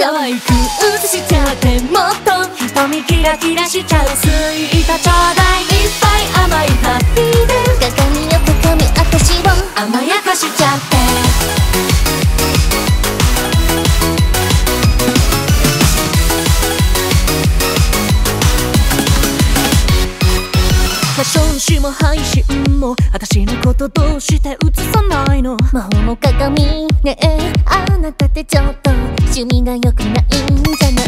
可愛く映しちゃってもっと瞳キラキラしちゃう。スイートちょうだい。いっぱい甘いハッピーで鏡よ鏡私を甘やかしちゃって。ファッション誌も配信も私のことどうして映さないの？魔法の鏡ねえあなたってちょっと趣味が良くないんじゃない？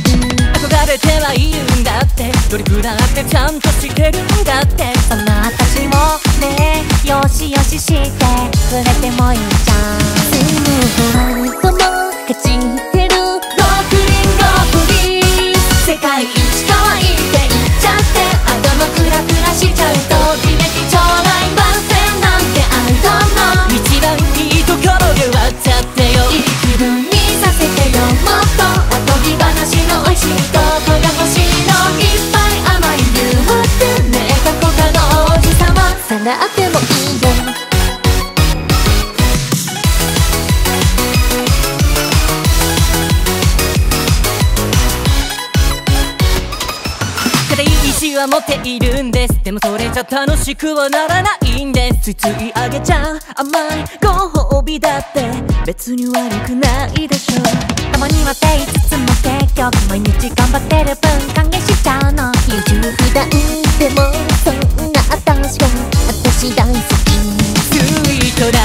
憧れてはいるんだって。どれくらってちゃんとしてるんだって。そんな私もねよしよししてくれてもいいじゃん。スノーボールとも勝ちては持っているんです。でもそれじゃ楽しくはならないんです。ついついあげちゃう甘いご褒美だって。別に悪くないでしょ。たまにはっていつつも結局毎日頑張ってる分還元しちゃうの。優柔不断でもそんな。私は私大好きスイートな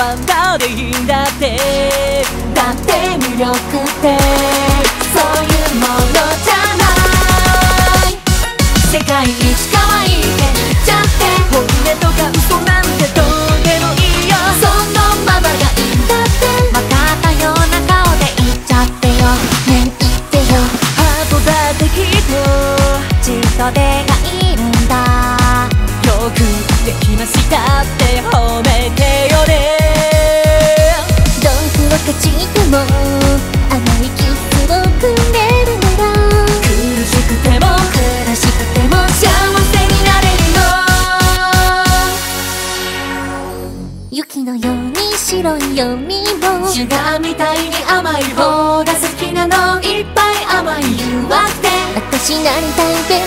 ワンダーでいいんだって。だって魅力って。ねえ言ってよハートだってきっとじっと出がいるんだ。よくできましたって褒めてよね。どんくらかちても甘いキスをくれるなら。苦しくても苦しくても幸せになれるの。雪のように白いよみも。シュガーみたいに甘い方になりたい